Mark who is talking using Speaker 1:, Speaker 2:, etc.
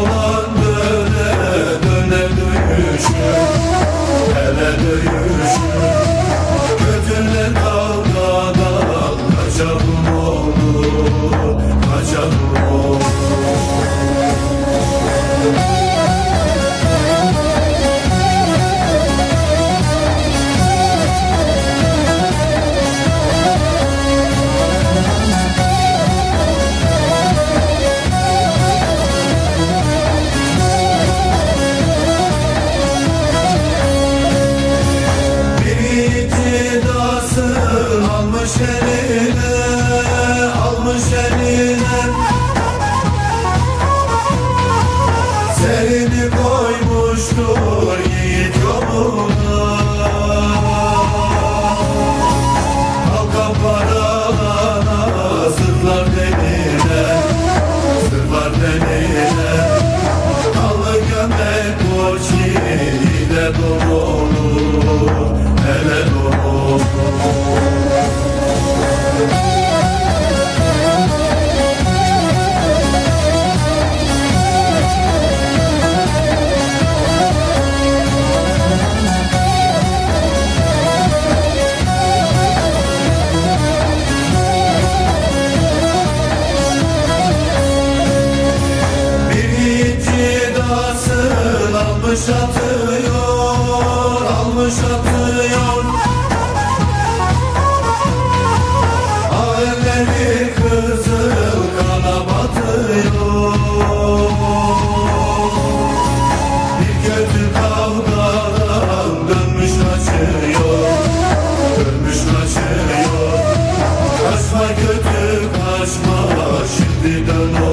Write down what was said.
Speaker 1: dolan döne döne dönüşüm Hele dönüşüm Götünle dalga dal Kaçalım oğlum kaçalım Elini koymuştu kadın almış atıyor, almış atıyor. Alemleri kızıl kana batıyor. Bir kötü kavgadan dönmüş kaçıyor, dönmüş kaçıyor. Kaçma kötü kaçma, şimdi dön o.